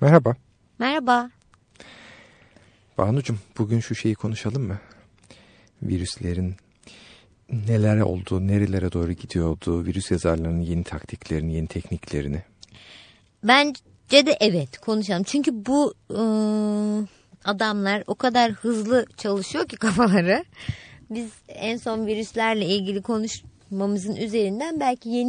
Merhaba. Merhaba. Banucuğum bugün şu şeyi konuşalım mı? Virüslerin neler olduğu, nerelere doğru gidiyordu, virüs yazarlarının yeni taktiklerini, yeni tekniklerini. Bence de evet konuşalım. Çünkü bu ıı, adamlar o kadar hızlı çalışıyor ki kafaları. Biz en son virüslerle ilgili konuşmamızın üzerinden belki yeni